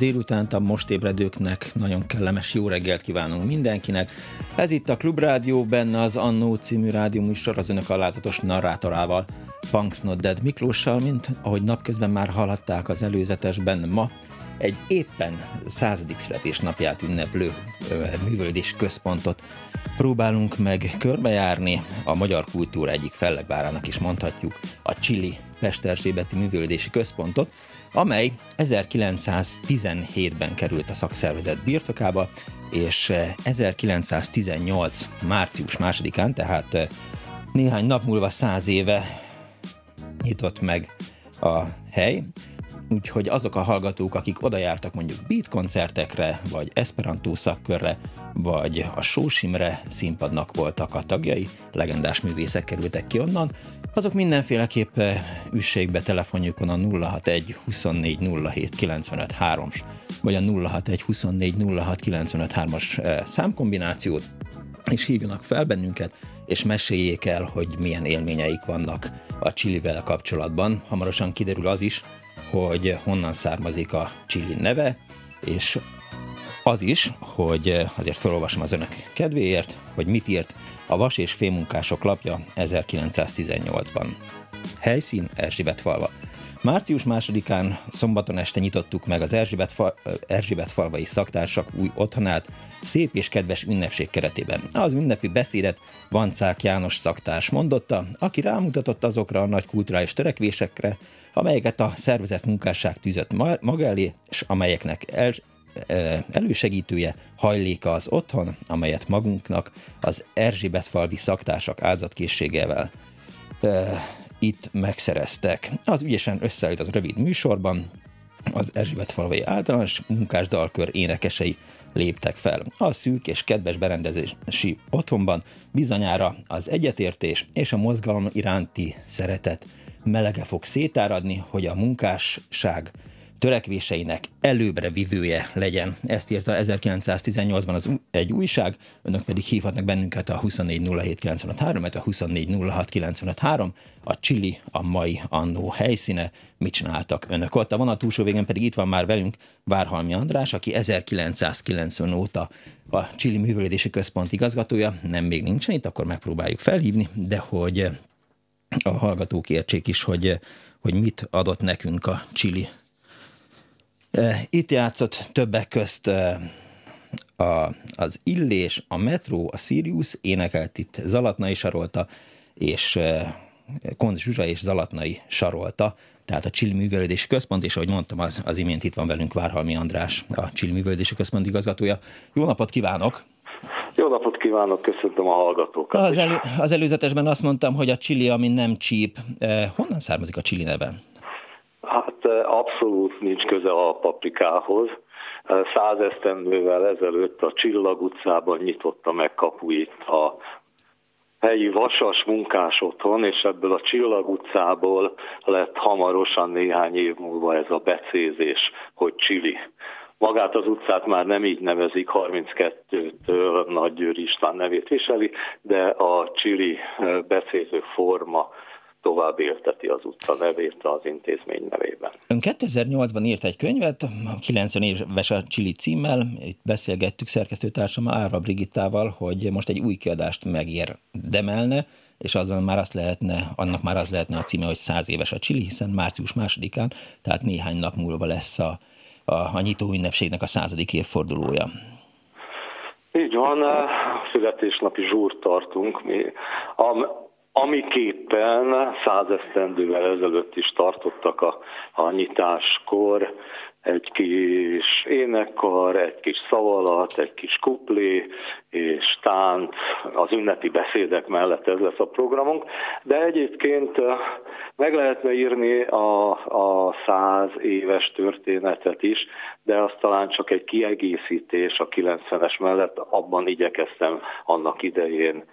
Délutánt a most ébredőknek, nagyon kellemes jó reggelt kívánunk mindenkinek. Ez itt a Klubrádió, benne az Annó című rádióműsor az önök alázatos narrátorával, Punks Not Dead Miklóssal, mint ahogy napközben már hallhatták az előzetesben ma, egy éppen századik születésnapját ünneplő művelődés központot próbálunk meg körbejárni. A magyar kultúra egyik fellegvárának is mondhatjuk a Chili Pesterzsébeti Művelődési Központot, amely 1917-ben került a szakszervezet birtokába, és 1918. március másodikán, tehát néhány nap múlva száz éve nyitott meg a hely, úgyhogy azok a hallgatók, akik oda jártak mondjuk beat koncertekre, vagy esperantó szakkörre, vagy a Sósimre színpadnak voltak a tagjai, legendás művészek kerültek ki onnan, azok mindenféleképp eh, üssék be telefonjukon a 061 24 07 95 3 vagy a 061 24 06 95 3-as számkombinációt, és hívjanak fel bennünket, és meséljék el, hogy milyen élményeik vannak a Csilivel kapcsolatban. Hamarosan kiderül az is, hogy honnan származik a Chili neve, és az is, hogy azért felolvasom az önök kedvéért, hogy mit írt a Vas és Fémunkások lapja 1918-ban. Helyszín Erzsébet falva. Március másodikán szombaton este nyitottuk meg az Erzsébet, fa, Erzsébet falvai szaktársak új otthonát, szép és kedves ünnepség keretében. Az ünnepi beszédet Vancák János szaktárs mondotta, aki rámutatott azokra a nagy kulturális törekvésekre, amelyeket a szervezet munkásság tűzött maga elé, és amelyeknek el, elősegítője hajléka az otthon, amelyet magunknak az Erzsébet falvi szaktársak áldozatkészségevel itt megszereztek. Az ügyesen összeállított rövid műsorban az Erzsébet falvai általános munkásdalkör énekesei léptek fel. A szűk és kedves berendezési otthonban bizonyára az egyetértés és a mozgalom iránti szeretet melege fog szétáradni, hogy a munkásság törekvéseinek előbbre vivője legyen. Ezt írta 1918-ban az egy újság, önök pedig hívhatnak bennünket a 2407953, mert a 2406953, a Chili a mai annó helyszíne. Mit csináltak önök ott? A vonat túlsó végén pedig itt van már velünk Várhalmi András, aki 1990 óta a Chili Művelődési Központ igazgatója. Nem még nincsen itt, akkor megpróbáljuk felhívni, de hogy a hallgatók értsék is, hogy, hogy mit adott nekünk a Chili itt játszott többek közt a, az Illés, a Metro, a Sirius, énekelt itt Zalatnai Sarolta, és Kont Zsuzsa és Zalatnai Sarolta, tehát a Csilli Művelődési Központ, és ahogy mondtam, az, az imént itt van velünk Várhalmi András, a Csilli Művelődési Központ igazgatója. Jó napot kívánok! Jó napot kívánok, köszöntöm a hallgatókat. Az, elő, az előzetesben azt mondtam, hogy a Chili, ami nem csíp. Honnan származik a Chili neve? Hát abszolút nincs köze a paprikához. Száz ezelőtt a Csillag utcában nyitotta meg kapuit a helyi vasas munkás otthon, és ebből a Csillag utcából lett hamarosan néhány év múlva ez a becézés, hogy Csili. Magát az utcát már nem így nevezik, 32-től Nagy Győr István nevét viseli, de a Csili becéző forma tovább élteti az utca nevét az intézmény nevében. Ön 2008-ban írt egy könyvet, 90 éves a Csili címmel, itt beszélgettük szerkesztőtársam Ára Brigittával, hogy most egy új kiadást megérdemelne, és azon már azt lehetne, annak már az lehetne a címe, hogy száz éves a Csili, hiszen március másodikán, tehát néhány nap múlva lesz a, a, a nyitó ünnepségnek a századik évfordulója. Így van, születésnapi zsúrt tartunk. Mi. A, amiképpen százesztendővel ezelőtt is tartottak a, a nyitáskor, egy kis énekkar, egy kis szavalat, egy kis kuplé és tánc, az ünnepi beszédek mellett ez lesz a programunk, de egyébként meg lehetne írni a, a száz éves történetet is, de az talán csak egy kiegészítés a 90-es mellett, abban igyekeztem annak idején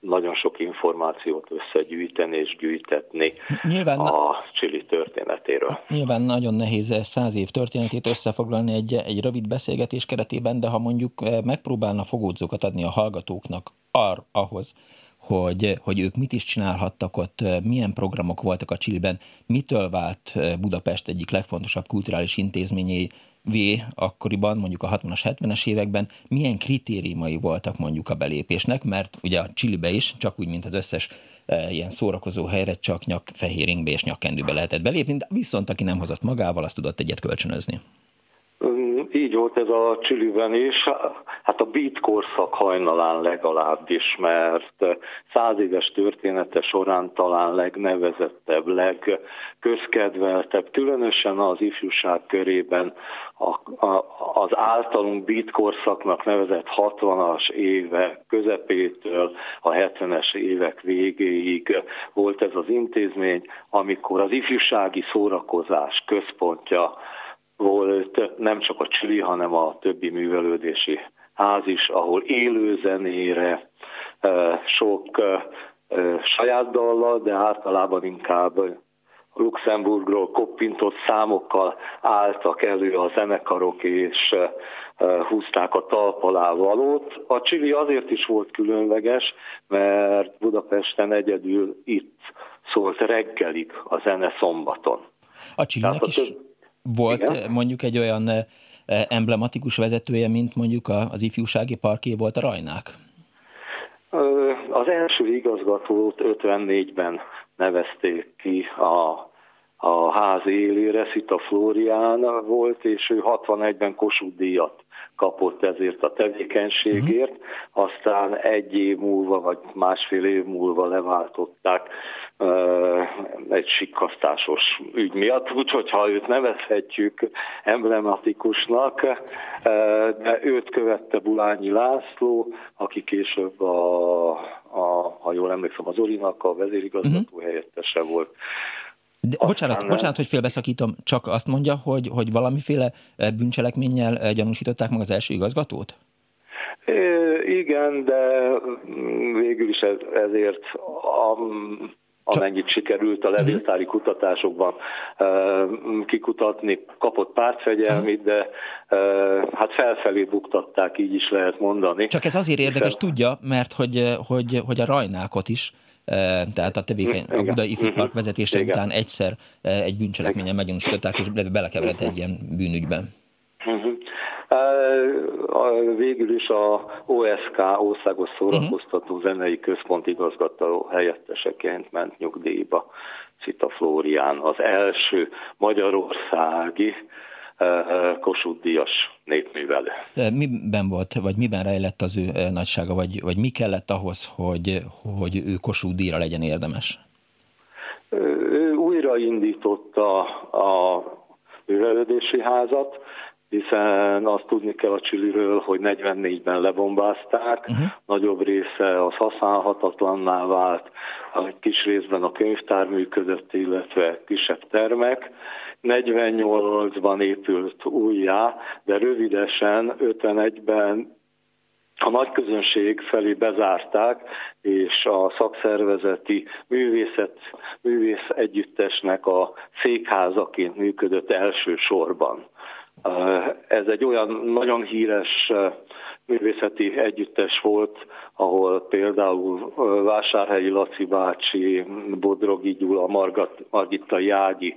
nagyon sok információt összegyűjteni és gyűjtetni nyilván, a Csili történetéről. Nyilván nagyon nehéz száz év történetét összefoglalni egy, egy rövid beszélgetés keretében, de ha mondjuk megpróbálna fogódzókat adni a hallgatóknak ar, ahhoz, hogy, hogy ők mit is csinálhattak ott, milyen programok voltak a Csiliben, mitől vált Budapest egyik legfontosabb kulturális intézményé V akkoriban, mondjuk a 60-as, 70-es években milyen kritériumai voltak mondjuk a belépésnek, mert ugye a Csilibe is, csak úgy, mint az összes e, ilyen szórakozó helyre csak nyak fehéringbe és nyakkendőbe lehetett belépni, de viszont aki nem hozott magával, azt tudott egyet kölcsönözni. Így volt ez a Csiliben is, hát a beat korszak hajnalán legalábbis, mert száz éves története során talán legnevezettebb, legközkedveltebb, különösen az ifjúság körében a, a, az általunk beat korszaknak nevezett 60-as éve közepétől a 70-es évek végéig volt ez az intézmény, amikor az ifjúsági szórakozás központja volt nem csak a Csili, hanem a többi művelődési ház is, ahol élő zenére, sok saját dallal, de általában inkább Luxemburgról koppintott számokkal álltak elő a zenekarok, és húzták a talp alá valót. A Csili azért is volt különleges, mert Budapesten egyedül itt szólt reggelig a zene szombaton. A Csilinek is több... volt Igen? mondjuk egy olyan emblematikus vezetője, mint mondjuk az ifjúsági parké volt a Rajnák? Az első igazgatót 54-ben nevezték ki a a ház élére, Szita Flórián volt, és ő 61-ben Kossuth díjat kapott ezért a tevékenységért, uh-huh. aztán egy év múlva, vagy másfél év múlva leváltották egy sikkasztásos ügy miatt, úgyhogy ha őt nevezhetjük emblematikusnak, de őt követte Bulányi László, aki később a, a ha jól emlékszem, az Orinak a vezérigazgató uh-huh. helyettese volt. De, bocsánat, nem. bocsánat, hogy félbeszakítom, csak azt mondja, hogy, hogy valamiféle eh, bűncselekménnyel eh, gyanúsították meg az első igazgatót? Igen, de végül is ez, ezért a, amennyit sikerült a levéltári mhm. kutatásokban kikutatni, kapott pártfegyelmit, de uh, hát felfelé buktatták, így is lehet mondani. Csak ez azért érdekes, tudja, mert hogy, hogy, hogy a rajnákot is tehát a tevékeny, a Budai Ifjú Park vezetése Igen. után egyszer egy bűncselekményen meggyanúsították, és belekeveredett egy ilyen bűnügyben. Uh-huh. Végül is a OSK, Országos Szórakoztató uh-huh. Zenei Központ igazgató helyetteseként ment nyugdíjba. Cita Flórián az első magyarországi Kossuth Díjas népművelő. Miben volt, vagy miben rejlett az ő nagysága, vagy, vagy mi kellett ahhoz, hogy, hogy ő Kossuth Díjra legyen érdemes? Ő újraindította a művelődési házat, hiszen azt tudni kell a Csiliről, hogy 44-ben lebombázták, uh-huh. nagyobb része az használhatatlanná vált, egy kis részben a könyvtár működött, illetve kisebb termek, 48-ban épült újjá, de rövidesen 51-ben a nagy közönség felé bezárták, és a szakszervezeti művészet, művész együttesnek a székházaként működött elsősorban. Ez egy olyan nagyon híres művészeti együttes volt, ahol például Vásárhelyi Laci bácsi, Bodrogi Gyula, Margat, Margitta Jági,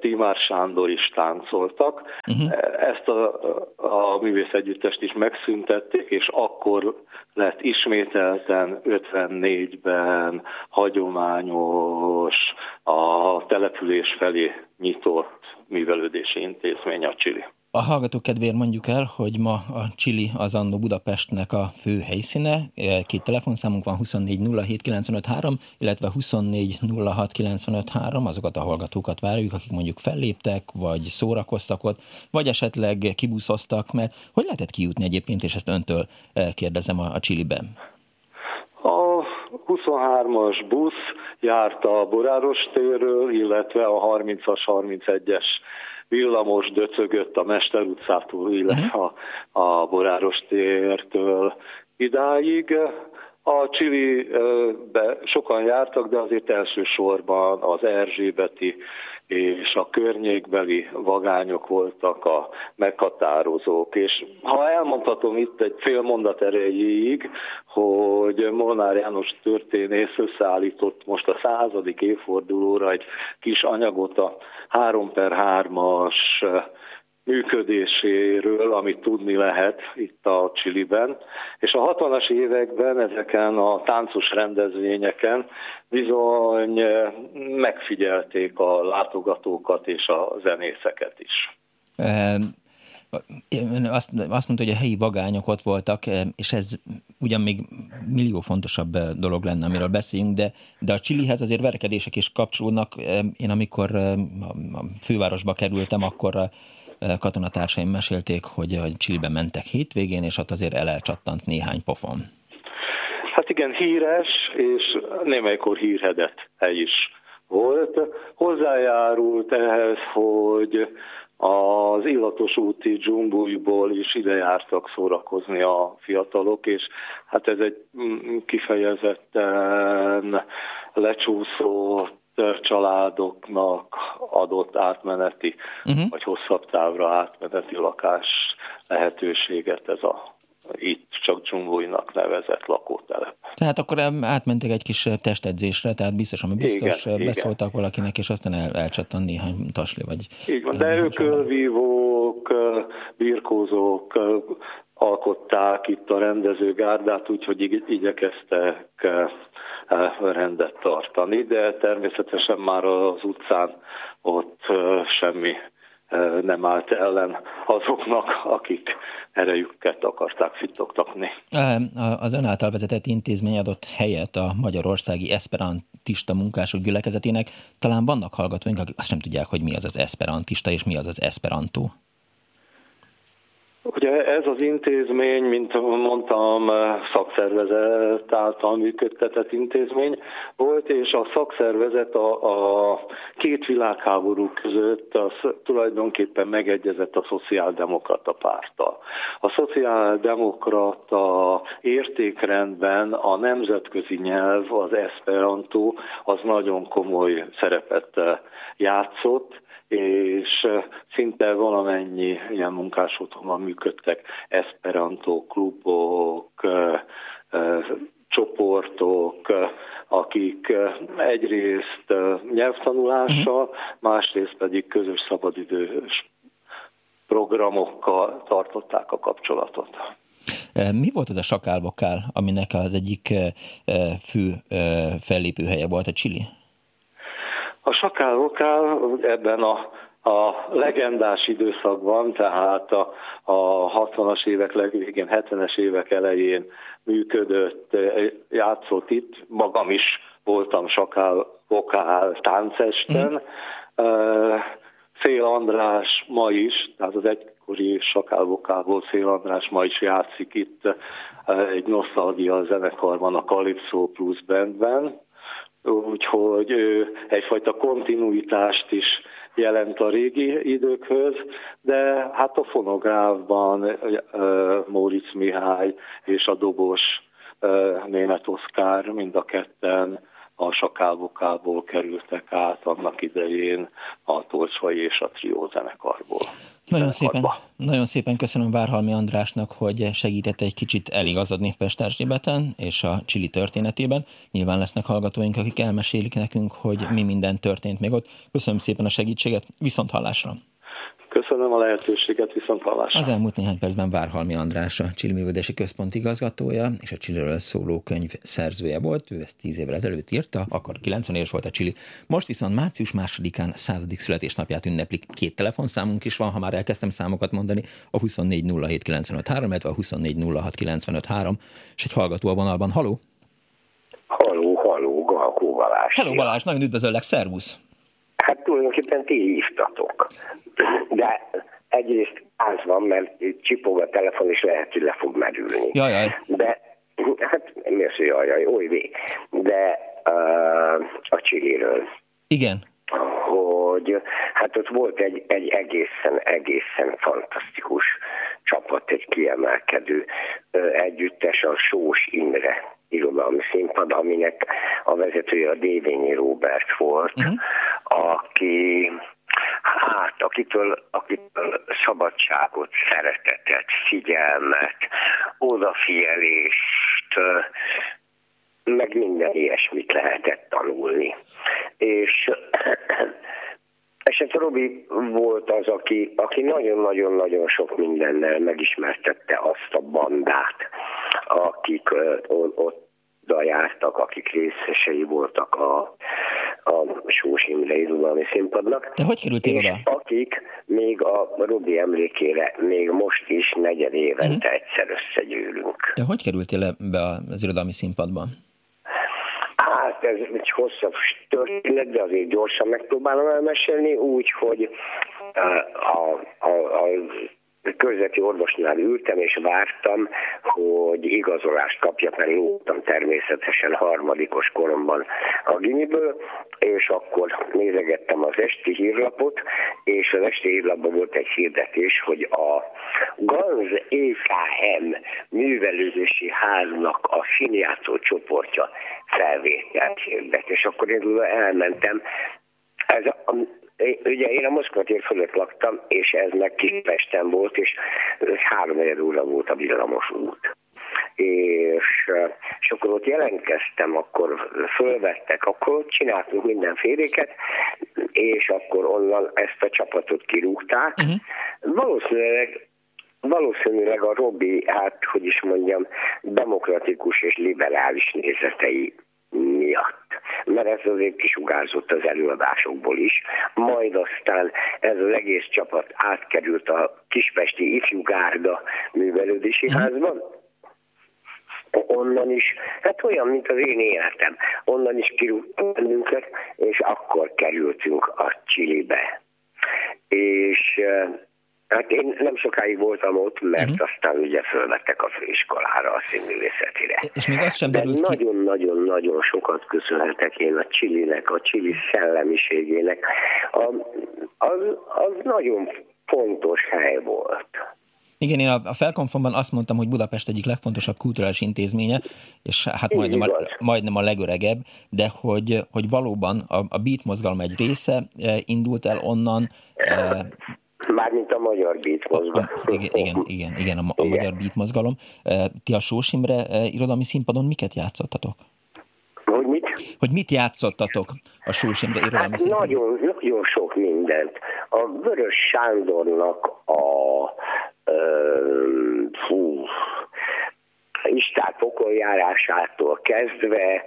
Timár Sándor is táncoltak. Uh-huh. Ezt a, a művész együttest is megszüntették, és akkor lett ismételten 54-ben hagyományos a település felé nyitott művelődési intézmény a Csili. A hallgatók kedvéért mondjuk el, hogy ma a Chili az Annó Budapestnek a fő helyszíne. Két telefonszámunk van 2407953, illetve 2406953. Azokat a hallgatókat várjuk, akik mondjuk felléptek, vagy szórakoztak ott, vagy esetleg kibuszoztak, mert hogy lehetett kijutni egyébként, és ezt öntől kérdezem a, a Chiliben? A 23-as busz járt a Boráros térről, illetve a 30-as, 31-es villamos döcögött a Mester utcától, illetve a, a Boráros tértől idáig. A Csilibe sokan jártak, de azért elsősorban az Erzsébeti és a környékbeli vagányok voltak a meghatározók. És ha elmondhatom itt egy fél mondat erejéig, hogy Molnár János történész összeállított most a századik évfordulóra egy kis anyagot a 3 per 3-as működéséről, amit tudni lehet itt a Csiliben. És a 60-as években ezeken a táncos rendezvényeken bizony megfigyelték a látogatókat és a zenészeket is. Azt, azt mondta, hogy a helyi vagányok ott voltak, és ez ugyan még millió fontosabb dolog lenne, amiről beszéljünk, de, de a Csilihez azért verekedések is kapcsolódnak. Én amikor a fővárosba kerültem, akkor katonatársaim mesélték, hogy a Csilibe mentek hétvégén, és ott azért elelcsattant néhány pofon. Hát igen, híres, és némelykor hírhedett hely is volt. Hozzájárult ehhez, hogy az illatos úti dzsumbújból is ide jártak szórakozni a fiatalok, és hát ez egy mm, kifejezetten lecsúszott családoknak adott átmeneti, uh-huh. vagy hosszabb távra átmeneti lakás lehetőséget ez a itt csak Dzsumbújnak nevezett lakótelep. Tehát akkor átmentek egy kis testedzésre, tehát biztos, ami biztos igen, beszóltak igen. valakinek, és aztán el, elcsattan néhány tasli, vagy... Így van, de ők ölvívók, birkózók alkották itt a rendezőgárdát, úgyhogy igyekeztek rendet tartani, de természetesen már az utcán ott semmi nem állt ellen azoknak, akik erejüket akarták fitoktatni. Az ön által vezetett intézmény adott helyet a Magyarországi Esperantista Munkások Gyülekezetének. Talán vannak hallgatóink, akik azt nem tudják, hogy mi az az esperantista és mi az az esperantó. Ugye ez az intézmény, mint mondtam, szakszervezet által működtetett intézmény volt, és a szakszervezet a, a két világháború között az tulajdonképpen megegyezett a szociáldemokrata párttal. A szociáldemokrata értékrendben a nemzetközi nyelv, az esperanto, az nagyon komoly szerepet játszott, és szinte valamennyi ilyen munkás otthonban működtek Esperanto klubok, csoportok, akik egyrészt nyelvtanulással, uh-huh. másrészt pedig közös szabadidős programokkal tartották a kapcsolatot. Mi volt az a sakálvokál, aminek az egyik fő fellépőhelye volt a Chili? A sakálvokál ebben a a legendás időszakban, tehát a, a 60-as évek legvégén, 70-es évek elején működött, játszott itt, magam is voltam sakál vokál táncesten. Mm. Szél András ma is, tehát az egykori sakálvokából Szél András ma is játszik itt egy nosztalgia zenekarban, a Calypso Plus Bandben, úgyhogy egyfajta kontinuitást is jelent a régi időkhöz, de hát a fonográfban Móricz Mihály és a dobos német Oszkár mind a ketten a sakálvokából kerültek át annak idején a Tolcsai és a Trió zenekarból. Nagyon szépen, nagyon szépen köszönöm Várhalmi Andrásnak, hogy segített egy kicsit eligazodni Pesterzsébeten és a Csili történetében. Nyilván lesznek hallgatóink, akik elmesélik nekünk, hogy mi minden történt még ott. Köszönöm szépen a segítséget, viszont hallásra! Köszönöm. a lehetőséget, viszont hallásra. Az elmúlt néhány percben Várhalmi András, a Művődési Központ igazgatója és a Csiliről szóló könyv szerzője volt. Ő ezt tíz évvel ezelőtt írta, akkor 90 éves volt a Csili. Most viszont március másodikán századik születésnapját ünneplik. Két telefonszámunk is van, ha már elkezdtem számokat mondani, a 24 07 illetve a 24 06 és egy hallgató a vonalban. Haló! Haló, haló, Galkó Balázs. Hello Balázs, nagyon üdvözöllek, szervusz! Hát tulajdonképpen ti hívtatok. De egyrészt az van, mert csipog a telefon, és lehet, hogy le fog merülni. Jajjaj. De, hát mi az, hogy jajjaj, oly vé. De uh, a Csiliről. Igen. Hogy hát ott volt egy, egy egészen, egészen fantasztikus csapat, egy kiemelkedő uh, együttes, a Sós Imre irodalmi színpad, aminek a vezetője a Dévényi Robert volt, uh-huh. aki hát akitől, akitől szabadságot, szeretetet, figyelmet, odafigyelést, meg minden ilyesmit lehetett tanulni. És és hát Robi volt az, aki, aki nagyon-nagyon-nagyon sok mindennel megismertette azt a bandát, akik ott jártak, akik részesei voltak a, a Sós Imre irodalmi színpadnak. De hogy kerültél oda? akik még a Robi emlékére még most is negyed évente uh-huh. egyszer összegyűlünk. De hogy kerültél be az irodalmi színpadban? Hát ez egy hosszabb történet, de azért gyorsan megpróbálom elmesélni, úgy, hogy a, a, a körzeti orvosnál ültem, és vártam, hogy igazolást kapjak, mert lógtam természetesen harmadikos koromban a Giniből, és akkor nézegettem az esti hírlapot, és az esti hírlapban volt egy hirdetés, hogy a Ganz EKM művelődési háznak a színjátszó csoportja felvételt hirdet, és akkor én elmentem. Ez a, ugye én a Moszkva tér fölött laktam, és ez meg Kispesten volt, és három óra volt a villamos út. És, és akkor ott jelentkeztem, akkor fölvettek, akkor ott csináltunk mindenféléket, és akkor onnan ezt a csapatot kirúgták. Uh-huh. Valószínűleg valószínűleg a Robi, hát hogy is mondjam, demokratikus és liberális nézetei miatt. Mert ez azért kisugárzott az előadásokból is. Majd aztán ez az egész csapat átkerült a Kispesti Ifjúgárda művelődési házban, onnan is, hát olyan, mint az én életem, onnan is kirúgtak bennünket, és akkor kerültünk a Csilibe. És Hát én nem sokáig voltam ott, mert uh-huh. aztán ugye fölvettek a főiskolára, a színművészetire. És még az sem derült De nagyon-nagyon-nagyon sokat köszönhetek én a Csilinek, a Csili szellemiségének. A, az, az nagyon fontos hely volt. Igen, én a felkonfomban azt mondtam, hogy Budapest egyik legfontosabb kulturális intézménye, és hát majdnem a, majdnem a legöregebb, de hogy, hogy valóban a, a beat mozgalom egy része eh, indult el onnan, eh, Mármint a magyar beat mozgalom. Igen, igen, igen, igen a, a igen. magyar beat mozgalom. Ti a Sós Imre irodalmi színpadon miket játszottatok? Hogy mit? Hogy mit játszottatok a Sós Imre irodalmi hát színpadon? Nagyon, nagyon sok mindent. A Vörös Sándornak a uh, fú, Istár pokoljárásától kezdve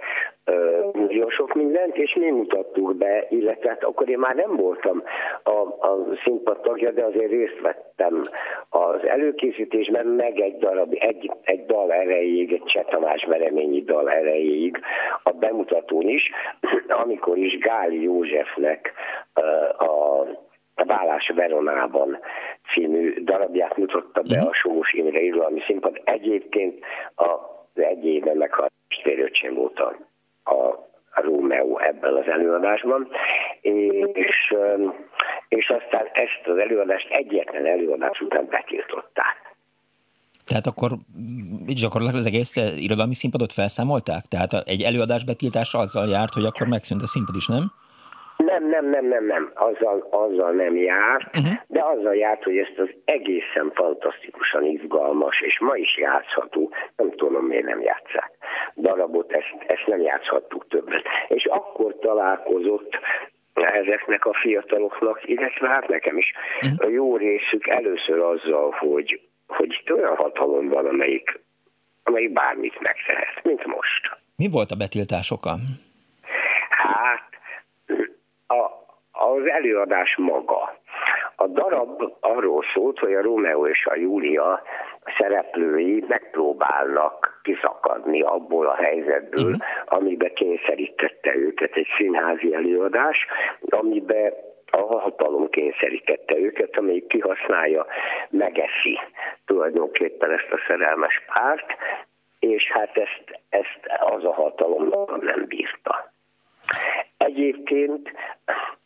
nagyon sok mindent, és mi mutattuk be, illetve hát akkor én már nem voltam a, a színpad tagja, de azért részt vettem az előkészítésben, meg egy darab, egy, egy dal erejéig, egy Cseh Tamás Vereményi dal erejéig, a bemutatón is, amikor is Gáli Józsefnek a a Vállás Veronában című darabját mutatta be a Sós Imre irodalmi színpad. Egyébként az egy éve meghalt testvéröcsém volt a a Rómeó ebben az előadásban, és, és aztán ezt az előadást egyetlen előadás után betiltották. Tehát akkor gyakorlatilag az egész irodalmi színpadot felszámolták? Tehát egy előadás betiltása azzal járt, hogy akkor megszűnt a színpad is, nem? Nem, nem, nem, nem, nem. Azzal, azzal nem járt, uh-huh. de azzal járt, hogy ezt az egészen fantasztikusan izgalmas, és ma is játszható, nem tudom miért nem játszák, darabot, ezt, ezt nem játszhattuk többet. És akkor találkozott ezeknek a fiataloknak, illetve hát nekem is a jó részük először azzal, hogy, hogy itt olyan hatalom van, amelyik, amelyik bármit megtehet, mint most. Mi volt a betiltás oka? Hát a, az előadás maga. A darab arról szólt, hogy a Rómeó és a Júlia szereplői megpróbálnak kiszakadni abból a helyzetből, uh-huh. amibe kényszerítette őket egy színházi előadás, amibe a hatalom kényszerítette őket, amelyik kihasználja, megeszi tulajdonképpen ezt a szerelmes párt, és hát ezt, ezt az a hatalom nem bírta. Egyébként,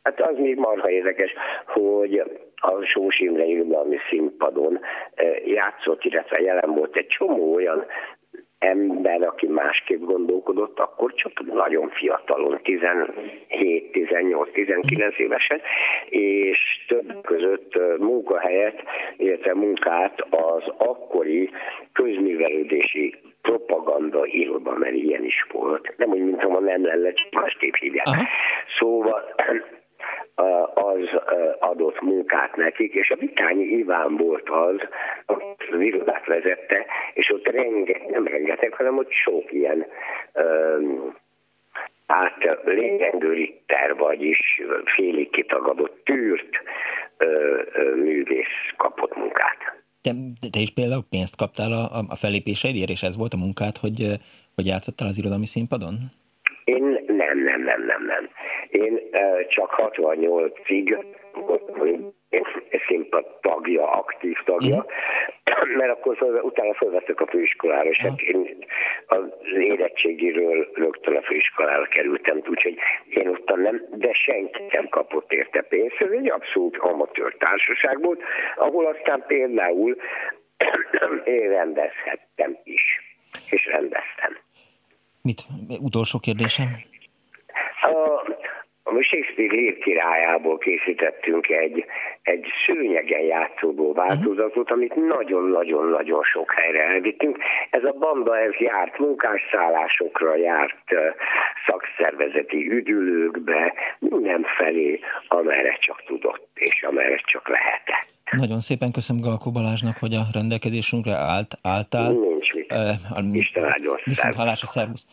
hát az még marha érdekes, hogy a Sós Imre irodalmi színpadon eh, játszott, illetve jelen volt egy csomó olyan ember, aki másképp gondolkodott, akkor csak nagyon fiatalon, 17, 18, 19 évesen, és több között eh, munkahelyet, illetve munkát az akkori közművelődési propaganda iroda, mert ilyen is volt. Nem úgy, mintha ma nem lenne, csak másképp hívják. Aha. Szóval az adott munkát nekik, és a Vitányi Iván volt az, az irodát vezette, és ott rengeteg, nem rengeteg, hanem ott sok ilyen um, hát lényegő ritter, vagyis félig kitagadott, tűrt ö, ö, művész kapott munkát. Te, te is például pénzt kaptál a, a felépéseidért, és ez volt a munkád, hogy, hogy játszottál az irodalmi színpadon? Én nem, nem, nem, nem, nem. Én uh, csak 68-ig színpad tagja, aktív tagja, mm. mert akkor föl, utána felvettek a főiskolára, és hát én az érettségiről rögtön a főiskolára kerültem, úgyhogy én ott nem, de senki nem kapott érte pénzt. Ez egy abszolút amatőr társaság volt, ahol aztán például én rendezhettem is, és rendeztem. Mit? Utolsó kérdésem? A Shakespeare lír királyából készítettünk egy, egy szőnyegen játszódó változatot, amit nagyon-nagyon-nagyon sok helyre elvittünk. Ez a banda ez járt munkásszállásokra, járt szakszervezeti üdülőkbe, mindenfelé, amerre csak tudott, és amerre csak lehetett. Nagyon szépen köszönöm Galkó Balázsnak, hogy a rendelkezésünkre állt, álltál. Nincs mit. Uh, Isten áldjon. Viszont hallásra, szervusz.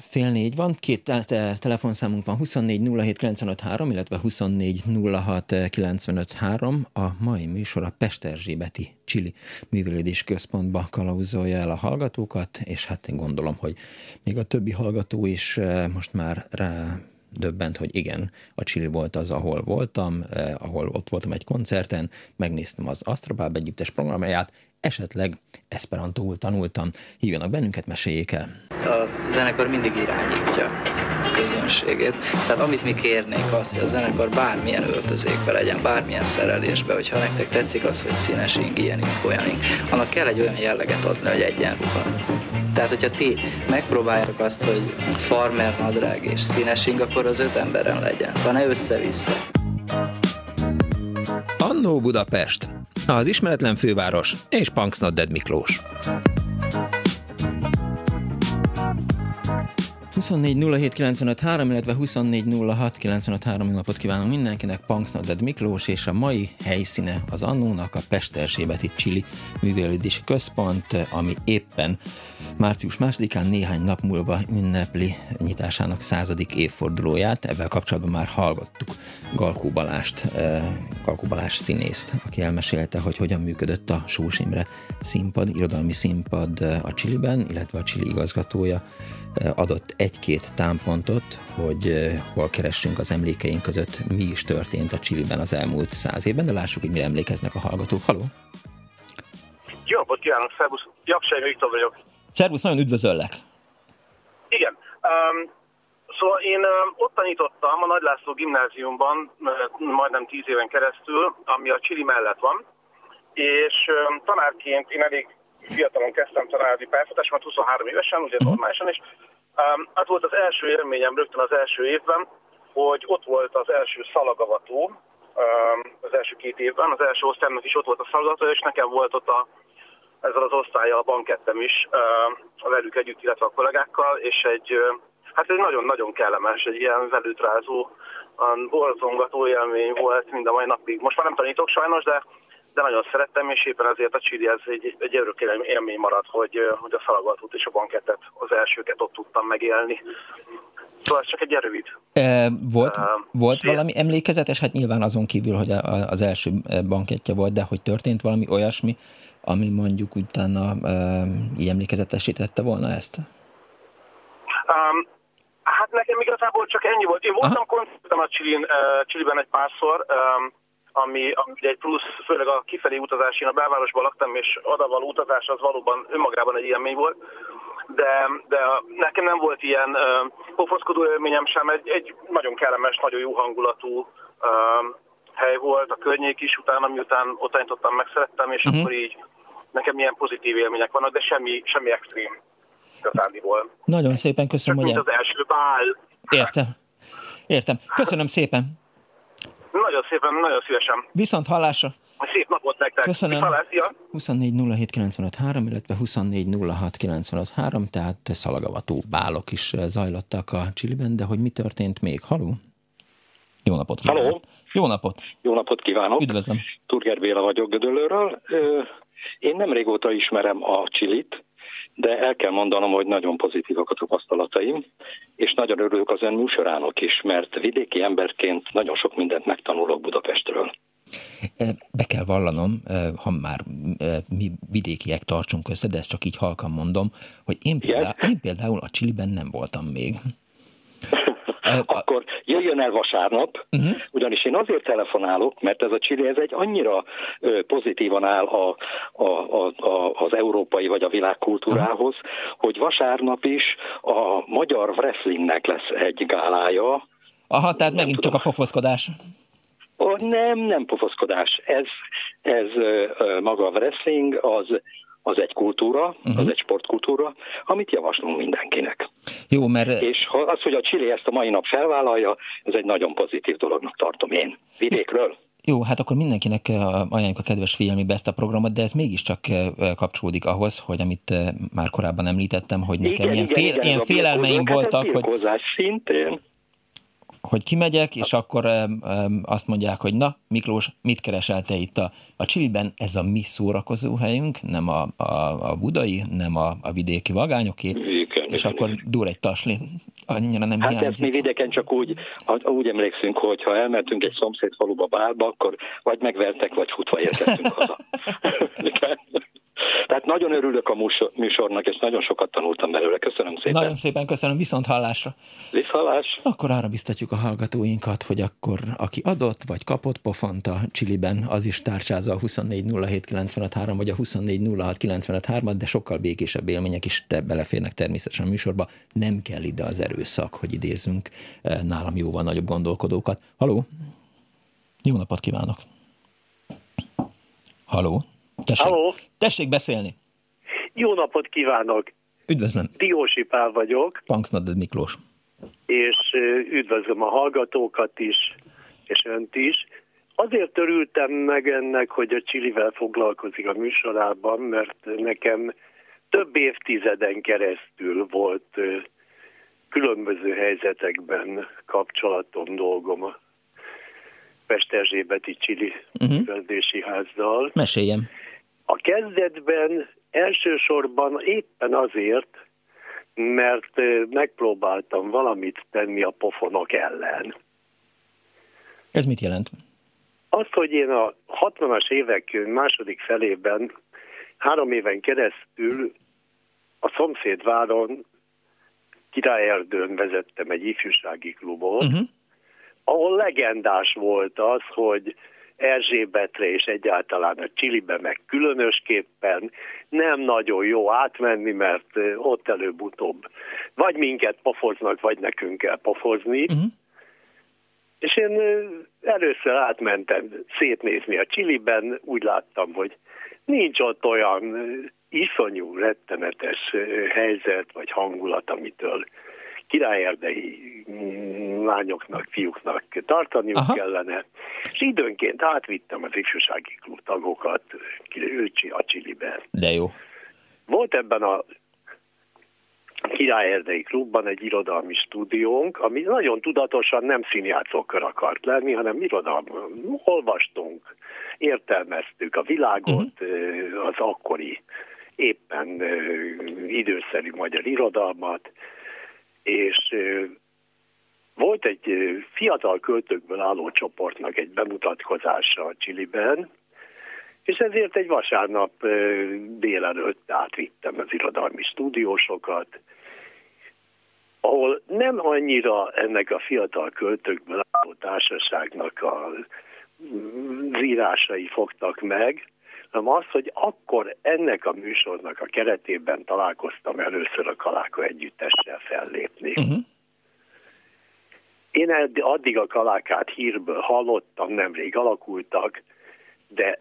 Fél négy van, két telefonszámunk van, 24 07 953, illetve 24 06 953. A mai műsor a Pesterzsébeti Csili Művelődés Központba kalauzolja el a hallgatókat, és hát én gondolom, hogy még a többi hallgató is most már rá döbbent, hogy igen, a Chili volt az, ahol voltam, eh, ahol ott voltam egy koncerten, megnéztem az Astrobáb együttes programját, esetleg esperantóul tanultam. Hívjanak bennünket, meséljék el. A zenekar mindig irányítja a közönségét. Tehát amit mi kérnénk azt, hogy a zenekar bármilyen öltözékbe legyen, bármilyen szerelésbe, hogyha nektek tetszik az, hogy színes ing, ilyenink, olyanink, annak kell egy olyan jelleget adni, hogy egyenruha. Tehát, hogyha ti megpróbáljátok azt, hogy farmer nadrág és színes ing, akkor az öt emberen legyen. Szóval ne össze-vissza. Annó Budapest, az ismeretlen főváros és Punks Not Dead Miklós. 24 illetve 24 napot kívánok mindenkinek, Punks Not Dead Miklós, és a mai helyszíne az Annónak a Pestersébeti Csili Művelődési Központ, ami éppen március másodikán néhány nap múlva ünnepli nyitásának századik évfordulóját. Ebben kapcsolatban már hallgattuk Galkó Balást, eh, Galkó Balás színészt, aki elmesélte, hogy hogyan működött a Sós Imre színpad, irodalmi színpad eh, a Csiliben, illetve a Csili igazgatója adott egy-két támpontot, hogy hol keressünk az emlékeink között, mi is történt a Csiliben az elmúlt száz évben, de lássuk, hogy mire emlékeznek a hallgatók. Haló! Jó napot kívánok, szervusz! Jaksai Viktor vagyok. Szervusz, nagyon üdvözöllek! Igen. Um, szóval én um, ott tanítottam a Nagy László gimnáziumban uh, majdnem tíz éven keresztül, ami a Csili mellett van, és um, tanárként én elég fiatalon kezdtem tanári pályafutásomat, 23 évesen, ugye mhm. normálisan, és um, az volt az első élményem rögtön az első évben, hogy ott volt az első szalagavató, um, az első két évben, az első osztálynak is ott volt a szalagavató, és nekem volt ott a ezzel az osztályjal bankettem is, a velük együtt, illetve a kollégákkal, és egy hát ez nagyon-nagyon kellemes, egy ilyen velőtrázó, borzongató élmény volt mind a mai napig. Most már nem tanítok sajnos, de de nagyon szerettem, és éppen azért a Chili ez egy, egy örök élmény maradt, hogy, hogy a szalagatót és a bankettet, az elsőket ott tudtam megélni. Szóval ez csak egy rövid. E, volt uh, volt valami emlékezetes? Hát nyilván azon kívül, hogy a, az első bankettje volt, de hogy történt valami olyasmi, ami mondjuk utána e, így emlékezetesítette volna ezt? Um, hát nekem igazából csak ennyi volt. Én voltam koncerten a Chilin, uh, Chiliben egy párszor, um, ami, ami egy plusz, főleg a kifelé utazás, én a belvárosban laktam, és odavaló utazás az valóban önmagában egy élmény volt, de, de nekem nem volt ilyen uh, pofoszkodó élményem sem, egy, egy nagyon kellemes, nagyon jó hangulatú uh, hely volt, a környék is, utána miután ott tanítottam, megszerettem, és uh-huh. akkor így nekem ilyen pozitív élmények vannak, de semmi, semmi extrém igazándiból. Nagyon szépen köszönöm, Csak hogy... az első bál. Értem. Értem. Köszönöm szépen. Nagyon szépen, nagyon szívesen. Viszont hallásra. Szép napot nektek. Köszönöm. 24 illetve 24 tehát szalagavató bálok is zajlottak a Csiliben, de hogy mi történt még? Haló? Jó napot kívánok. Haló. Jó napot. Jó napot kívánok. Üdvözlöm. Turger Béla vagyok Gödöllőről. Én nem régóta ismerem a Csilit, de el kell mondanom, hogy nagyon pozitívak a tapasztalataim, és nagyon örülök az ön műsorának is, mert vidéki emberként nagyon sok mindent megtanulok Budapestről. Be kell vallanom, ha már mi vidékiek tartsunk össze, de ezt csak így halkan mondom, hogy én például, én például a Csiliben nem voltam még. Akkor jöjjön el vasárnap, uh-huh. ugyanis én azért telefonálok, mert ez a Chile ez egy annyira pozitívan áll a, a, a, a, az európai vagy a világkultúrához, uh-huh. hogy vasárnap is a magyar wrestlingnek lesz egy gálája. Aha, tehát megint tudom. csak a pofoszkodás. Oh, nem, nem pofoszkodás. Ez, ez maga a wrestling, az az egy kultúra, uh-huh. az egy sportkultúra, amit javaslunk mindenkinek. Jó, mert... És az, hogy a Chile ezt a mai nap felvállalja, ez egy nagyon pozitív dolognak tartom én. Vidékről. Jó, hát akkor mindenkinek ajánljuk a kedves figyelmébe ezt a programot, de ez mégiscsak kapcsolódik ahhoz, hogy amit már korábban említettem, hogy nekem igen, ilyen, fél, igen, ilyen félelmeim voltak, hát hogy... szintén hogy kimegyek, és akkor azt mondják, hogy na, Miklós, mit keresel te itt a, a Csiliben? Ez a mi szórakozó helyünk, nem a, a, a budai, nem a, a vidéki vagányoké, igen, és igen, akkor dur egy tasli. Annyira nem hát hiányzik. ezt mi vidéken csak úgy, úgy emlékszünk, hogy ha elmentünk egy szomszéd faluba bálba, akkor vagy megvertek, vagy futva érkeztünk haza. Tehát nagyon örülök a műsornak, és nagyon sokat tanultam belőle. Köszönöm szépen. Nagyon szépen köszönöm, viszont hallásra. Viszhallás. Akkor arra biztatjuk a hallgatóinkat, hogy akkor aki adott vagy kapott pofont a Csiliben, az is tárcsázza a 2407953 vagy a 2406953, de sokkal békésebb élmények is te beleférnek természetesen a műsorba. Nem kell ide az erőszak, hogy idézzünk eh, nálam jóval nagyobb gondolkodókat. Haló? Jó napot kívánok! Haló? Tessék, Halló? tessék beszélni. Jó napot kívánok! Üdvözlöm. Diósi Pál vagyok. Punksnodded Miklós. És üdvözlöm a hallgatókat is, és önt is. Azért örültem meg ennek, hogy a Csilivel foglalkozik a műsorában, mert nekem több évtizeden keresztül volt különböző helyzetekben kapcsolatom, dolgom a Pesterzsébeti Csili uh-huh. házzal. Meséljem. A kezdetben elsősorban éppen azért, mert megpróbáltam valamit tenni a pofonok ellen. Ez mit jelent? Azt, hogy én a 60-as évek második felében három éven keresztül a szomszédváron Királyerdőn vezettem egy ifjúsági klubot, uh-huh. Ahol legendás volt az, hogy Erzsébetre és egyáltalán a Csilibe meg különösképpen nem nagyon jó átmenni, mert ott előbb-utóbb vagy minket pofoznak, vagy nekünk kell pofozni. Uh-huh. És én először átmentem szétnézni a Csiliben, úgy láttam, hogy nincs ott olyan iszonyú, rettenetes helyzet vagy hangulat, amitől királyerdei lányoknak, fiúknak tartaniuk Aha. kellene. És időnként átvittem az ifjúsági klub tagokat a Csilibe. De jó. Volt ebben a Királyerdei klubban egy irodalmi stúdiónk, ami nagyon tudatosan nem színjátszókör akart lenni, hanem irodalmi. Olvastunk, értelmeztük a világot, uh-huh. az akkori éppen időszerű magyar irodalmat, és volt egy fiatal költőkből álló csoportnak egy bemutatkozása a Csiliben, és ezért egy vasárnap délelőtt átvittem az irodalmi stúdiósokat, ahol nem annyira ennek a fiatal költőkből álló társaságnak a írásai fogtak meg, hanem az, hogy akkor ennek a műsornak a keretében találkoztam először a Kaláka együttessel fellépni. Uh-huh. Én addig a Kalákát hírből hallottam, nemrég alakultak, de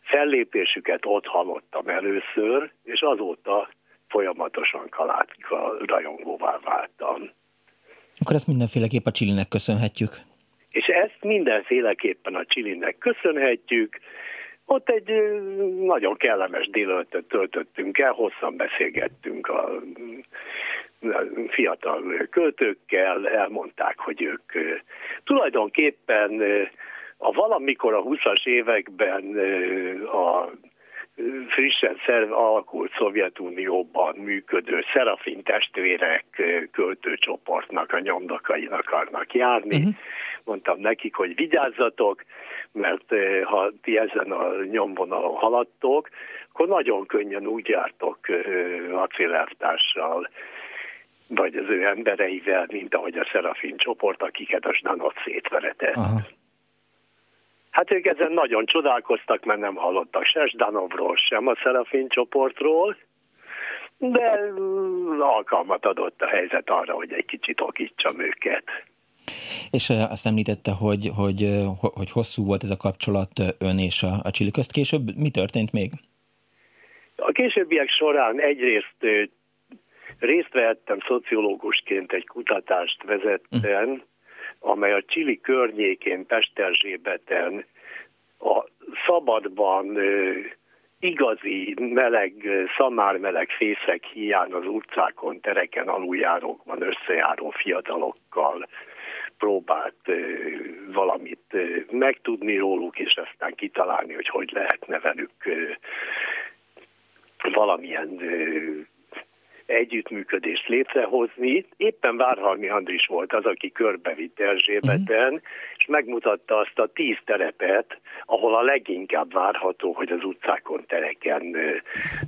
fellépésüket ott hallottam először, és azóta folyamatosan Kaláka rajongóvá váltam. Akkor ezt mindenféleképp a Csilinek köszönhetjük. És ezt mindenféleképpen a Csilinek köszönhetjük, ott egy nagyon kellemes délelőttet töltöttünk el, hosszan beszélgettünk a fiatal költőkkel, elmondták, hogy ők tulajdonképpen a valamikor a 20-as években a frissen szerv alakult Szovjetunióban működő Szerafin testvérek költőcsoportnak a nyomdakain akarnak járni. Uh-huh. Mondtam nekik, hogy vigyázzatok, mert eh, ha ti ezen a nyomvonalon haladtok, akkor nagyon könnyen úgy jártok eh, acélelvtársal, vagy az ő embereivel, mint ahogy a Szerafin csoport, akiket a Zdanot szétveretett. Aha. Hát ők ezen nagyon csodálkoztak, mert nem hallottak se Zdanovról, sem a Szerafin csoportról, de mm, alkalmat adott a helyzet arra, hogy egy kicsit okítsam őket. És azt említette, hogy, hogy, hogy hosszú volt ez a kapcsolat ön és a, a Csili közt. Később mi történt még? A későbbiek során egyrészt részt vehettem szociológusként egy kutatást vezetten, uh. amely a Csili környékén, Pesterzsébeten, a szabadban igazi meleg, szamármeleg fészek hiány az utcákon, tereken, aluljárókban összejáró fiatalokkal próbált valamit megtudni róluk, és aztán kitalálni, hogy hogy lehetne velük valamilyen együttműködést létrehozni. Éppen Várhalmi Andris volt az, aki körbevitt Erzsébeten, uh-huh. és megmutatta azt a tíz terepet, ahol a leginkább várható, hogy az utcákon, tereken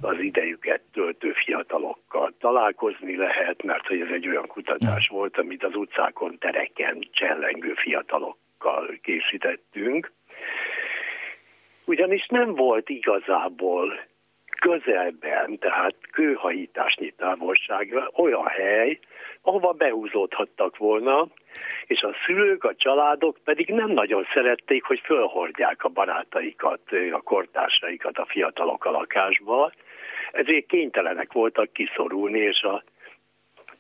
az idejüket töltő fiatalokkal találkozni lehet, mert hogy ez egy olyan kutatás uh-huh. volt, amit az utcákon, tereken csellengő fiatalokkal készítettünk. Ugyanis nem volt igazából közelben, tehát kőhajításnyi távolságra olyan hely, ahova behúzódhattak volna, és a szülők, a családok pedig nem nagyon szerették, hogy fölhordják a barátaikat, a kortársaikat a fiatalok a lakásba, ezért kénytelenek voltak kiszorulni, és a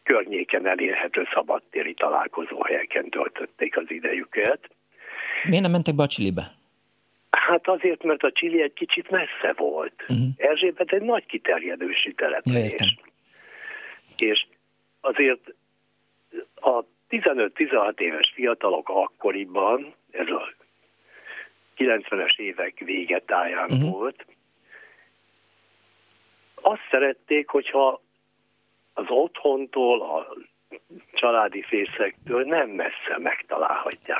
környéken elérhető szabadtéri találkozóhelyeken töltötték az idejüket. Miért nem mentek be a Csilibe? Hát azért, mert a Csili egy kicsit messze volt. Uh-huh. Erzsébet egy nagy kiterjedősi település. Ja, és azért a 15-16 éves fiatalok akkoriban, ez a 90-es évek végetáján uh-huh. volt, azt szerették, hogyha az otthontól, a családi fészektől nem messze megtalálhatják.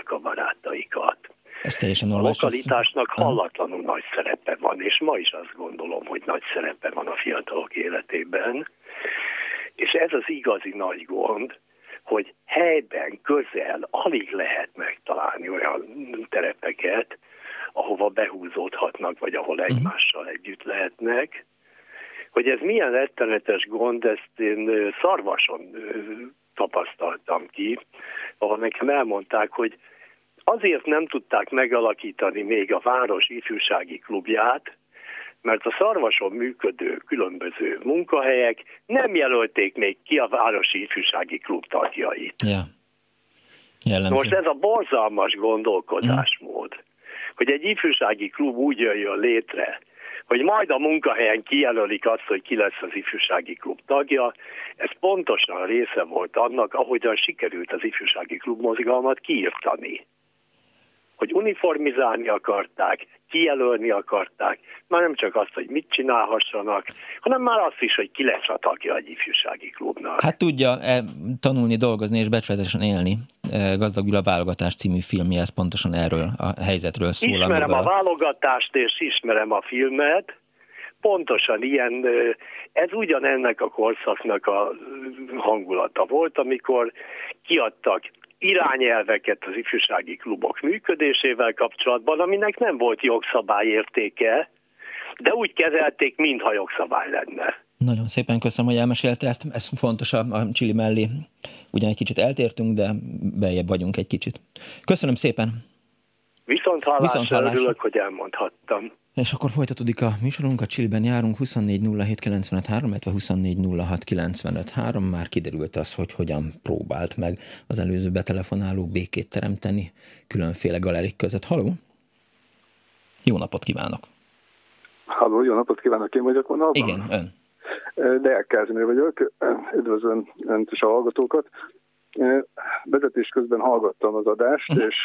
Ez teljesen A lokalitásnak hallatlanul nagy szerepe van, és ma is azt gondolom, hogy nagy szerepe van a fiatalok életében. És ez az igazi nagy gond, hogy helyben, közel alig lehet megtalálni olyan terepeket, ahova behúzódhatnak, vagy ahol mhm. egymással együtt lehetnek. Hogy ez milyen rettenetes gond, ezt én szarvason tapasztaltam ki, ahol nekem elmondták, hogy azért nem tudták megalakítani még a város ifjúsági klubját, mert a szarvason működő különböző munkahelyek nem jelölték még ki a városi ifjúsági klub tagjait. Ja. Most ez a borzalmas gondolkodásmód, mm. hogy egy ifjúsági klub úgy jöjjön létre, hogy majd a munkahelyen kijelölik azt, hogy ki lesz az ifjúsági klub tagja. Ez pontosan része volt annak, ahogyan sikerült az ifjúsági klub mozgalmat kiirtani. Hogy uniformizálni akarták, kijelölni akarták, már nem csak azt, hogy mit csinálhassanak, hanem már azt is, hogy ki lesz a tagja egy ifjúsági klubnak. Hát tudja -e tanulni, dolgozni és becsületesen élni. E, Gazdag Gyula válogatás című filmje, ez pontosan erről a helyzetről szól. Ismerem a válogatást és ismerem a filmet, pontosan ilyen, ez ugyanennek a korszaknak a hangulata volt, amikor kiadtak irányelveket az ifjúsági klubok működésével kapcsolatban, aminek nem volt jogszabályértéke, de úgy kezelték, mintha jogszabály lenne. Nagyon szépen köszönöm, hogy elmesélte ezt. Ez fontos a, a Csili mellé. Ugyan egy kicsit eltértünk, de beljebb vagyunk egy kicsit. Köszönöm szépen. Viszont hallásra, Viszont hallásra. örülök, hogy elmondhattam. És akkor folytatódik a műsorunk, a Csillben járunk 24 illetve 24 Már kiderült az, hogy hogyan próbált meg az előző betelefonáló békét teremteni különféle galerik között. Haló? Jó napot kívánok! Halló, jó napot kívánok, én vagyok vonalban? Igen, ön. De Kázmér vagyok, üdvözlöm önt és a hallgatókat. Vezetés közben hallgattam az adást, uh-huh. és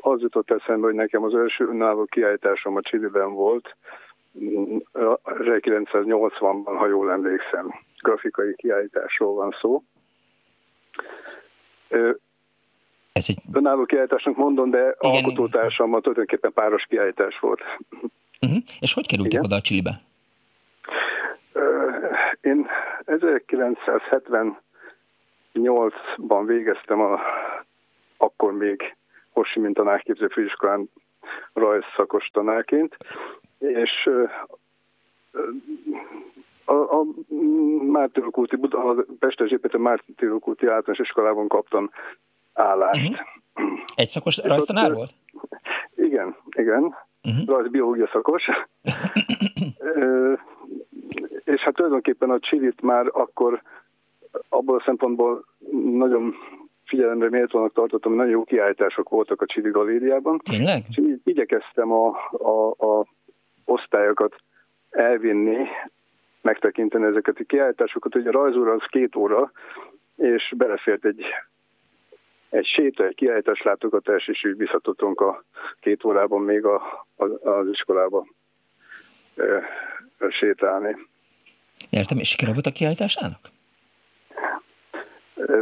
az jutott eszembe, hogy nekem az első önálló kiállításom a Csiliben volt, 1980-ban, ha jól emlékszem, grafikai kiállításról van szó. Ez egy... Önálló kiállításnak mondom, de Igen. alkotótársammal tulajdonképpen páros kiállítás volt. Uh-huh. És hogy kerültek Igen? oda a Csilibe? Én 1978-ban végeztem a akkor még Hossi mint tanárképző főiskolán rajzszakos tanárként, és a, a Mártirokúti, a Pestes Építő Mártirokúti általános iskolában kaptam állást. Uh-huh. Egy szakos rajztanár volt? Igen, igen. Uh-huh. Rajzbiológia szakos. és hát tulajdonképpen a csilit már akkor abból a szempontból nagyon figyelemre méltónak tartottam, nagyon jó kiállítások voltak a Csili Galériában. Tényleg? És így igyekeztem a, a, a osztályokat elvinni, megtekinteni ezeket a kiállításokat. Ugye a rajzóra az két óra, és belefért egy, egy séta, egy kiállítás látogatás, és így visszatudtunk a két órában még a, a, az iskolába e, sétálni. Értem, és sikere volt a kiállításának?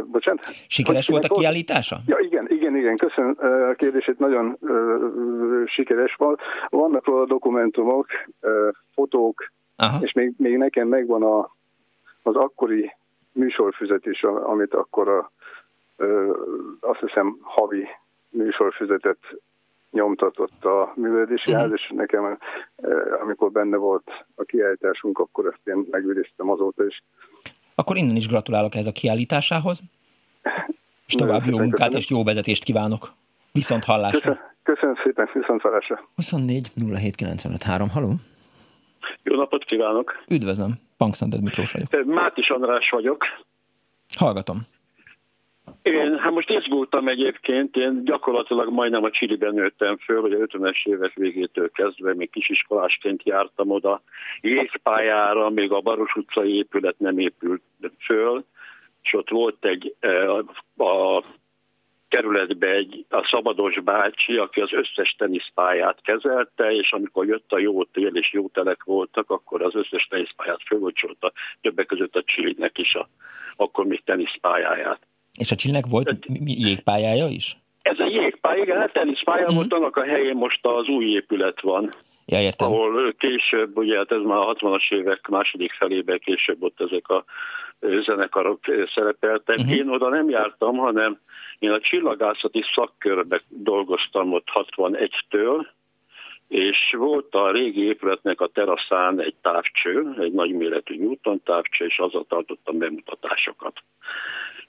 Bocsánat? Sikeres volt a kiállítása? Ja, igen, igen, igen, köszönöm a kérdését, nagyon uh, sikeres volt. Vannak róla dokumentumok, uh, fotók, Aha. és még, még nekem megvan a, az akkori műsorfüzet is, amit akkor a, uh, azt hiszem havi műsorfüzetet nyomtatott a művelési uh-huh. ház, és nekem, amikor benne volt a kiállításunk, akkor ezt én megőriztem azóta is. Akkor innen is gratulálok ez a kiállításához, és további jó munkát köszönöm. és jó vezetést kívánok. Viszont hallásra. Köszönöm, köszönöm szépen, viszont hallásra. 24 07 3, haló. Jó napot kívánok! Üdvözlöm, Pankszanted Miklós vagyok. Mátis András vagyok. Hallgatom. Én, hát most izgultam egyébként, én gyakorlatilag majdnem a Csiliben nőttem föl, vagy a 50-es évek végétől kezdve, még kisiskolásként jártam oda jégpályára, még a Baros utcai épület nem épült föl, és ott volt egy e, a kerületbe egy a szabados bácsi, aki az összes teniszpályát kezelte, és amikor jött a jó tél és jó telek voltak, akkor az összes teniszpályát fölocsolta, többek között a Csilinek is a, akkor még teniszpályáját. És a Csillnek volt jégpályája is? Ez a jégpálya, igen, hát teniszpálya uh-huh. volt, annak a helyén most az új épület van. Ja, értem. Ahol később, ugye hát ez már a 60-as évek második felében később ott ezek a zenekarok szerepeltek. Uh-huh. Én oda nem jártam, hanem én a csillagászati szakkörbe dolgoztam ott 61-től, és volt a régi épületnek a teraszán egy távcső, egy nagyméretű Newton távcső, és azzal tartottam bemutatásokat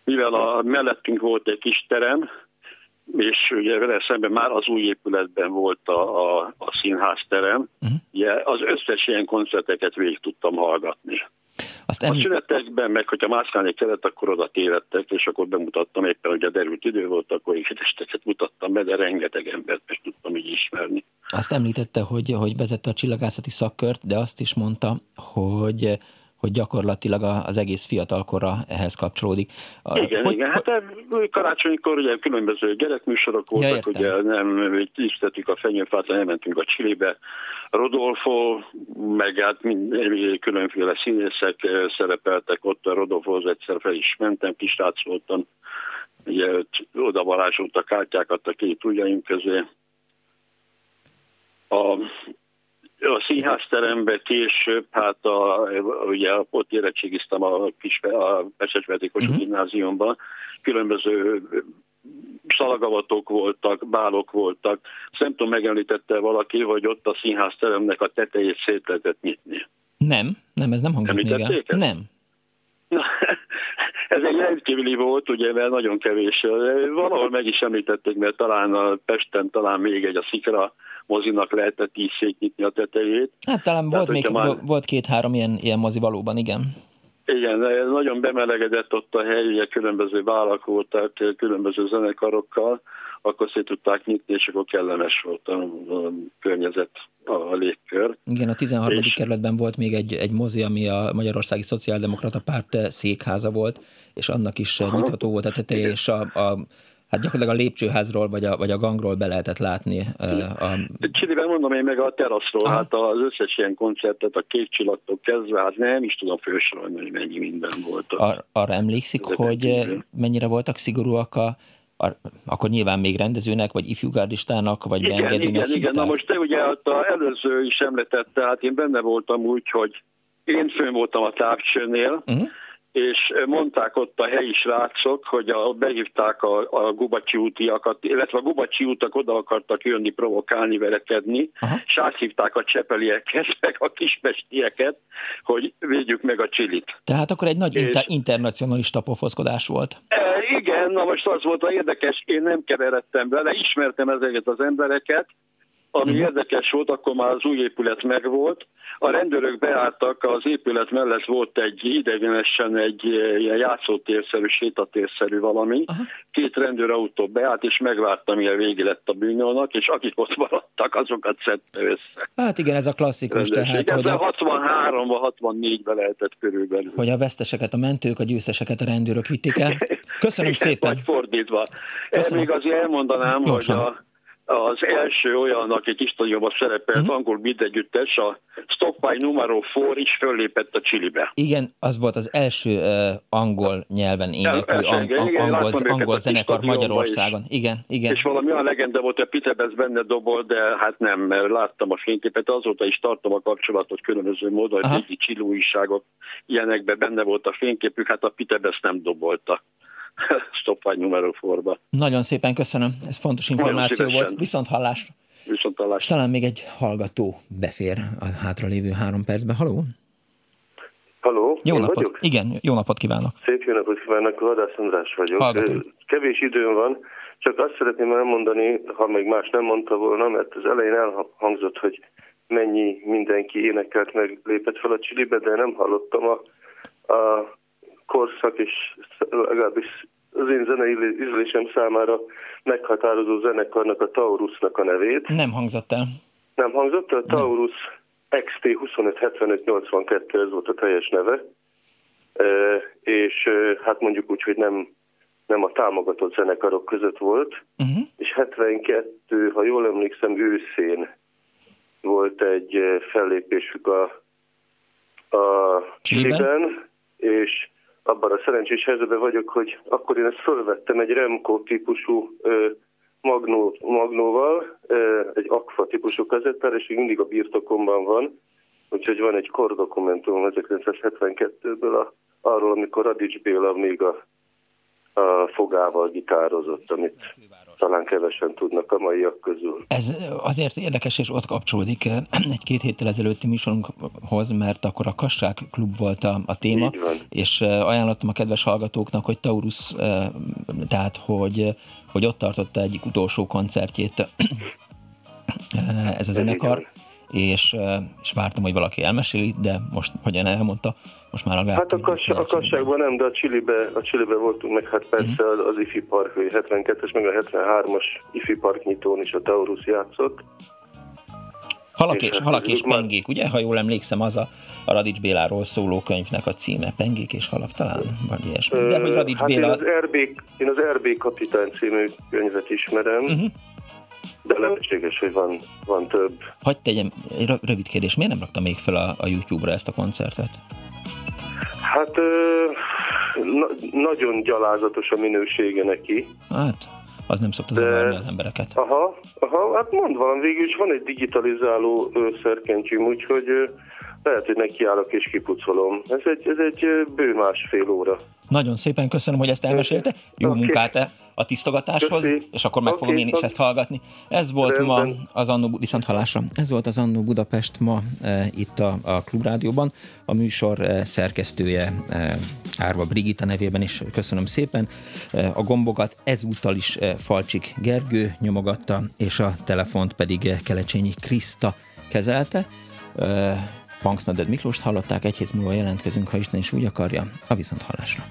mivel a mellettünk volt egy kis terem, és ugye vele szemben már az új épületben volt a, a, a színházterem, uh-huh. ugye az összes ilyen koncerteket végig tudtam hallgatni. Azt em... A szünetekben, meg hogyha mászkálni kellett, akkor oda tévedtek, és akkor bemutattam éppen, hogy a derült idő volt, akkor így testeket mutattam be, de rengeteg embert meg tudtam így ismerni. Azt említette, hogy, hogy vezette a csillagászati szakkört, de azt is mondta, hogy hogy gyakorlatilag az egész fiatalkora ehhez kapcsolódik. Igen, hogy, igen. Hát karácsonykor ugye különböző gyerekműsorok voltak, ja, ugye nem tisztettük a fenyőfát, nem mentünk a Csillibe. Rodolfo, meg hát mind, különféle színészek szerepeltek ott, a Rodolfohoz egyszer fel is mentem, kisrác voltam, ugye oda varázsolt a kártyákat a két ujjaim közé. A a színházterembe később, hát a, ugye ott érettségiztem a, kis, a Pesecsvetékos uh-huh. gimnáziumban, különböző szalagavatok voltak, bálok voltak. Nem tudom, megemlítette valaki, hogy ott a színházteremnek a tetejét szét lehetett nyitni. Nem, nem, ez nem hangzott még el. Nem. Na, ez egy rendkívüli volt, ugye, mert nagyon kevés. Valahol meg is említették, mert talán a Pesten talán még egy a Szikra mozinak lehetett így szétnyitni a tetejét. Hát talán Tehát, volt, még, már... volt két-három ilyen, ilyen mozi valóban, igen. Igen, nagyon bemelegedett ott a hely, ugye különböző válak voltak, különböző zenekarokkal, akkor szét tudták nyitni, és akkor kellemes volt a, a környezet, a, légkör. Igen, a 13. És... kerületben volt még egy, egy mozi, ami a Magyarországi Szociáldemokrata Párt székháza volt, és annak is Aha. nyitható volt a teteje, és a, a hát gyakorlatilag a lépcsőházról vagy a, vagy a gangról be lehetett látni. Uh, a... Csiliben mondom én meg a teraszról, Aha. hát az összes ilyen koncertet, a két csillagtól kezdve, hát nem is tudom felsorolni, hogy mennyi minden volt. Ar- arra emlékszik, hogy kívül. mennyire voltak szigorúak a akkor nyilván még rendezőnek, vagy ifjúgárdistának, vagy igen, beengedőnek Igen, igen, na most te ugye hát a előző is említette, hát én benne voltam úgy, hogy én fönn voltam a távcsőnél, uh-huh és mondták ott a helyi srácok, hogy a, behívták a, a Gubacsi útiakat, illetve a Gubacsi útak oda akartak jönni, provokálni, verekedni, Aha. és áthívták a csepelieket, meg a kispestieket, hogy védjük meg a csilit. Tehát akkor egy nagy és, inter- internacionalista pofoszkodás volt. E, igen, na most az volt a érdekes, én nem keveredtem vele, ismertem ezeket az embereket, ami uh-huh. érdekes volt, akkor már az új épület megvolt. A rendőrök beálltak, az épület mellett volt egy idegenesen egy eh, ilyen játszótérszerű, sétatérszerű valami. Uh-huh. Két rendőrautó beállt, és megvártam, mire vége lett a bűnőnek, és akik ott maradtak, azokat szedte össze. Hát igen, ez a klasszikus. Tehát, hogy a... 63-ban, 64-ben lehetett körülbelül. Hogy a veszteseket a mentők, a győzteseket a rendőrök vitték el. Köszönöm szépen. Vagy fordítva. Köszönöm. Még azért elmondanám, Gyorsan. hogy a az első olyan, aki kis szerepelt, uh-huh. angol mindegyüttes, a by Numero 4 is föllépett a Csilibe. Igen, az volt az első uh, angol nyelven éneklő ang- ang- angol, angol zenekar Magyarországon. Is. Igen, igen. És valami olyan legenda volt, hogy Peter Bess benne dobol, de hát nem, mert láttam a fényképet, azóta is tartom a kapcsolatot különböző módon, hogy régi csilújságok ilyenekben benne volt a fényképük, hát a Peter Bess nem dobolta. stopvány numero forba. Nagyon szépen köszönöm, ez fontos információ volt. Viszont hallásra. Viszont hallásra. talán még egy hallgató befér a hátralévő három percben. Haló? Haló, jó napot. Vagyok? Igen, jó napot kívánok. Szép jó napot kívánok, Hadász András vagyok. Hallgatom. Kevés időm van, csak azt szeretném elmondani, ha még más nem mondta volna, mert az elején elhangzott, hogy mennyi mindenki énekelt meg lépett fel a Csilibe, de nem hallottam a, a korszak, és legalábbis az én zenei ízlésem számára meghatározó zenekarnak a Taurusnak a nevét. Nem hangzott el. Nem hangzott el? Taurus XT 257582, ez volt a teljes neve. E, és hát mondjuk úgy, hogy nem, nem a támogatott zenekarok között volt. Uh-huh. És 72, ha jól emlékszem, őszén volt egy fellépésük a, a Chile-ben, és abban a szerencsés helyzetben vagyok, hogy akkor én ezt fölvettem egy Remco típusú magnó, magnóval, egy Aqua típusú kazettára, és még mindig a birtokomban van, úgyhogy van egy kordokumentum 1972-ből a, arról, amikor Radics Béla még a, a fogával gitározott, amit talán kevesen tudnak a maiak közül. Ez azért érdekes, és ott kapcsolódik eh, egy-két héttel ezelőtti műsorunkhoz, mert akkor a Kassák klub volt a, a téma, és eh, ajánlottam a kedves hallgatóknak, hogy Taurus, eh, tehát hogy, hogy ott tartotta egyik utolsó koncertjét ez a zenekar, és, és vártam, hogy valaki elmeséli, de most, hogyan elmondta, most már a Hát a, kass, a kasságban nem, de a Csilibe, a Csilibe voltunk, meg hát persze uh-huh. az IFI Park, 72-es, meg a 73-as IFI Park nyitón is a Taurus játszott. Halak és, és, hát halak és pengék, ugye? Ha jól emlékszem, az a, a Radics Béláról szóló könyvnek a címe. Pengék és halak talán? Vagy ilyesmi. De hogy Radics hát Béla... Én az, RB, én az RB kapitány című könyvet ismerem. Uh-huh. De lehetséges, hogy van, van több. Hagy tegyem, egy rövid kérdés, miért nem rakta még fel a, a YouTube-ra ezt a koncertet? Hát ö, na, nagyon gyalázatos a minősége neki. Hát, az nem szokta zavarni az embereket. Aha, aha, hát mond valami, végül is van egy digitalizáló szerkentyűm, úgyhogy lehet, hogy nekiállok és kipucolom. Ez egy, ez egy bő másfél óra. Nagyon szépen köszönöm, hogy ezt elmesélte. Jó okay. munkát -e a tisztogatáshoz, Köszi. és akkor meg okay, fogom én is ezt hallgatni. Ez volt Rendben. ma az Annó, viszont halásra, ez volt az Annó Budapest ma e, itt a, a Klubrádióban. A műsor e, szerkesztője e, Árva Brigitta nevében is köszönöm szépen. E, a gombokat ezúttal is e, Falcsik Gergő nyomogatta, és a telefont pedig e, Kelecsényi Kriszta kezelte. E, Punksnaded Miklóst hallották, egy hét múlva jelentkezünk, ha Isten is úgy akarja, a viszont hallásra.